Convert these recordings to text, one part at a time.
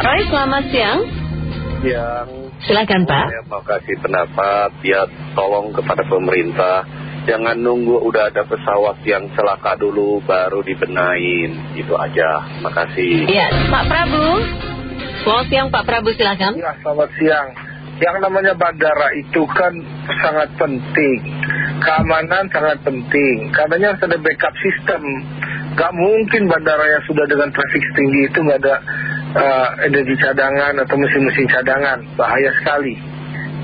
Pak Roy, selamat siang. Yang Silakan Pak. Saya mau kasih pendapat, ya tolong kepada pemerintah, jangan nunggu udah ada pesawat yang celaka dulu baru dibenain, itu aja. Makasih. Ya, Pak Prabu. Selamat siang Pak Prabu, silakan. Ya, selamat siang. Yang namanya bandara itu kan sangat penting. Keamanan sangat penting. Harus ada backup sistem. Gak mungkin bandara yang sudah dengan traffic tinggi itu nggak ada uh, energi cadangan atau mesin-mesin cadangan. Bahaya sekali.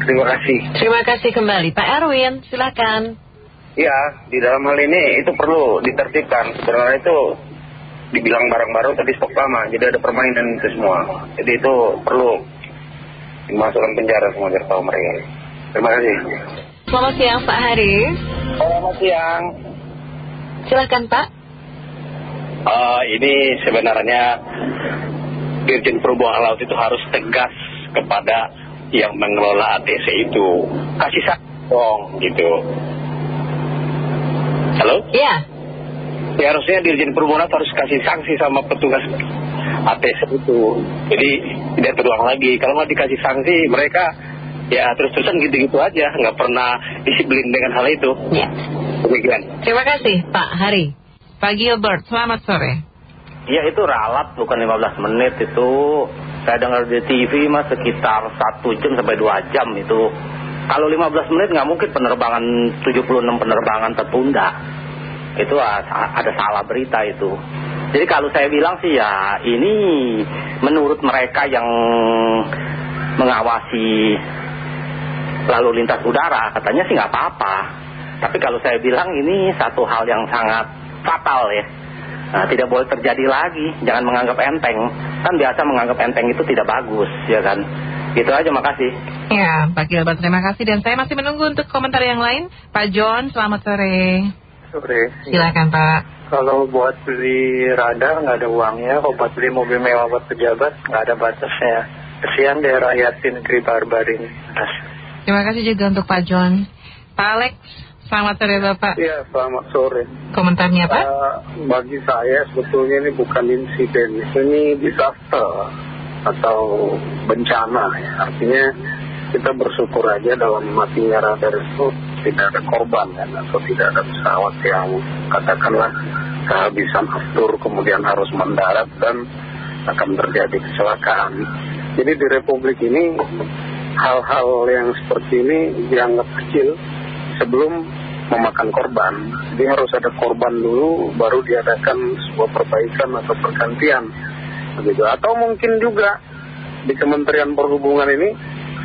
Terima kasih. Terima kasih kembali. Pak Erwin, silakan. Ya, di dalam hal ini itu perlu ditertibkan. Karena itu dibilang barang baru tadi stok lama. Jadi ada permainan itu semua. Jadi itu perlu dimasukkan penjara semua biar tahu mereka. Terima kasih. Selamat siang Pak Hari. Selamat siang. Silakan Pak. Uh, ini sebenarnya Dirjen Perhubungan Laut itu harus tegas kepada yang mengelola ATC itu. Kasih sayang dong gitu. Halo? Ya. Ya harusnya Dirjen Perhubungan Laut harus kasih sanksi sama petugas ATC itu. Jadi tidak terulang lagi. Kalau nggak dikasih sanksi mereka ya terus-terusan gitu-gitu aja. Nggak pernah disiplin dengan hal itu. Ya. Demikian. Terima kasih Pak Hari. Pak Gilbert, selamat sore. Ya itu ralat bukan 15 menit itu. Saya dengar di TV mas sekitar 1 jam sampai 2 jam itu. Kalau 15 menit nggak mungkin penerbangan 76 penerbangan tertunda. Itu ada salah berita itu. Jadi kalau saya bilang sih ya ini menurut mereka yang mengawasi lalu lintas udara Katanya sih nggak apa-apa. Tapi kalau saya bilang ini satu hal yang sangat fatal ya Nah, tidak boleh terjadi lagi. Jangan menganggap enteng. Kan biasa menganggap enteng itu tidak bagus, ya kan? Gitu aja, makasih. Ya, Pak Gilbert, terima kasih. Dan saya masih menunggu untuk komentar yang lain. Pak John, selamat sore. Sore. Silakan Pak. Kalau buat beli radar nggak ada uangnya, kalau buat beli mobil mewah buat pejabat nggak ada batasnya. Kesian deh rakyat di negeri barbar ini. Terima kasih juga untuk Pak John. Pak Alex, Selamat sore Bapak. Iya, selamat sore. Komentarnya Pak? Uh, bagi saya sebetulnya ini bukan insiden, ini disaster atau bencana ya. Artinya kita bersyukur aja dalam matinya radar itu tidak ada korban kan, atau tidak ada pesawat yang katakanlah kehabisan aftur kemudian harus mendarat dan akan terjadi kecelakaan. Jadi di Republik ini hal-hal yang seperti ini dianggap kecil sebelum memakan korban. Jadi harus ada korban dulu baru diadakan sebuah perbaikan atau pergantian. Begitu. Atau mungkin juga di Kementerian Perhubungan ini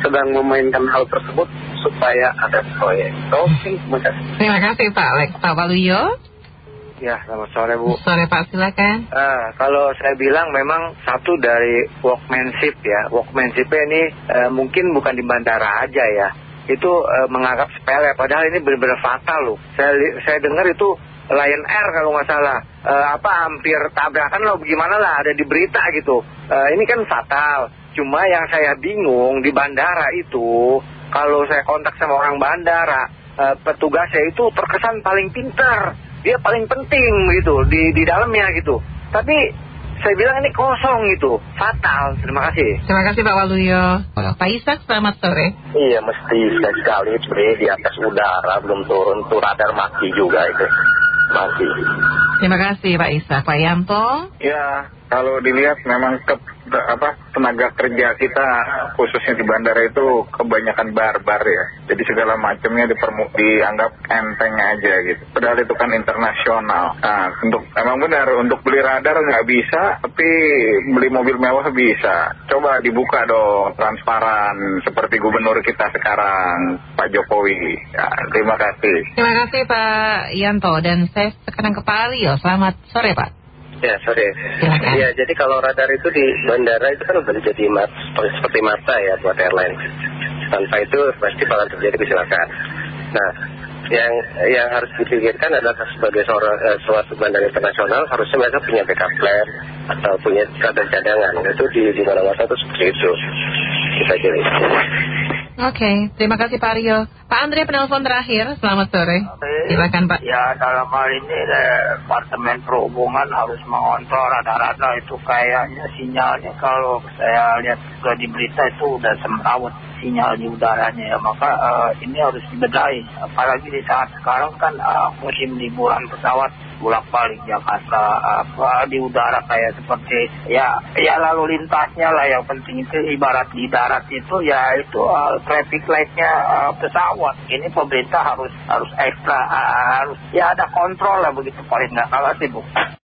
sedang memainkan hal tersebut supaya ada proyek. Oke, terima kasih. Terima kasih Pak Alex. Pak Waluyo. Ya, selamat sore Bu. Sore Pak, silakan. Uh, kalau saya bilang memang satu dari workmanship ya. Workmanshipnya ini uh, mungkin bukan di bandara aja ya itu uh, menganggap sepele. Padahal ini benar-benar fatal loh. Saya, saya dengar itu Lion Air kalau nggak salah. Uh, apa hampir tabrakan loh gimana lah ada di berita gitu. Uh, ini kan fatal. Cuma yang saya bingung di bandara itu kalau saya kontak sama orang bandara petugasnya itu terkesan paling pintar. Dia paling penting gitu di, di dalamnya gitu. Tapi saya bilang ini kosong itu, fatal. Terima kasih. Terima kasih Pak Waluyo. Pak Isak, selamat sore. Iya, mesti sekali-sekali di atas udara belum turun, tuh radar mati juga itu. Mati. Terima kasih Pak Isak. Pak Yanto. Ya, kalau dilihat memang ke, tenaga kerja kita khususnya di bandara itu kebanyakan barbar ya. Jadi segala macamnya dianggap enteng aja gitu. Padahal itu kan internasional. Nah, untuk emang benar untuk beli radar nggak bisa, tapi beli mobil mewah bisa. Coba dibuka dong transparan seperti gubernur kita sekarang, Pak Jokowi. Ya, terima kasih. Terima kasih Pak Yanto dan saya sekarang ke Pak Alio. Selamat sore Pak. Ya, sorry. Ya, jadi kalau radar itu di bandara itu kan udah jadi mat, seperti mata ya buat airline. Tanpa itu pasti bakal terjadi kecelakaan. Nah, yang yang harus dipikirkan adalah sebagai seorang eh, suatu bandara internasional harusnya mereka punya backup plan atau punya radar cadangan. Itu di di mana-mana itu seperti itu. Kita jadi. Oke, terima kasih Pak Rio. Pak Andre penelpon terakhir, selamat sore. Silakan Pak. Ya dalam hal ini Departemen Perhubungan harus mengontrol rata-rata itu kayaknya sinyalnya kalau saya lihat sudah di berita itu udah semrawut sinyal di udaranya ya maka uh, ini harus dibedahi apalagi di saat sekarang kan uh, musim liburan pesawat bolak balik Jakarta apa di udara kayak seperti ya ya lalu lintasnya lah yang penting itu ibarat di darat itu ya itu uh, traffic lightnya uh, pesawat. Ini pemerintah harus harus ekstra uh, harus ya ada kontrol lah begitu paling nggak kalah sih bu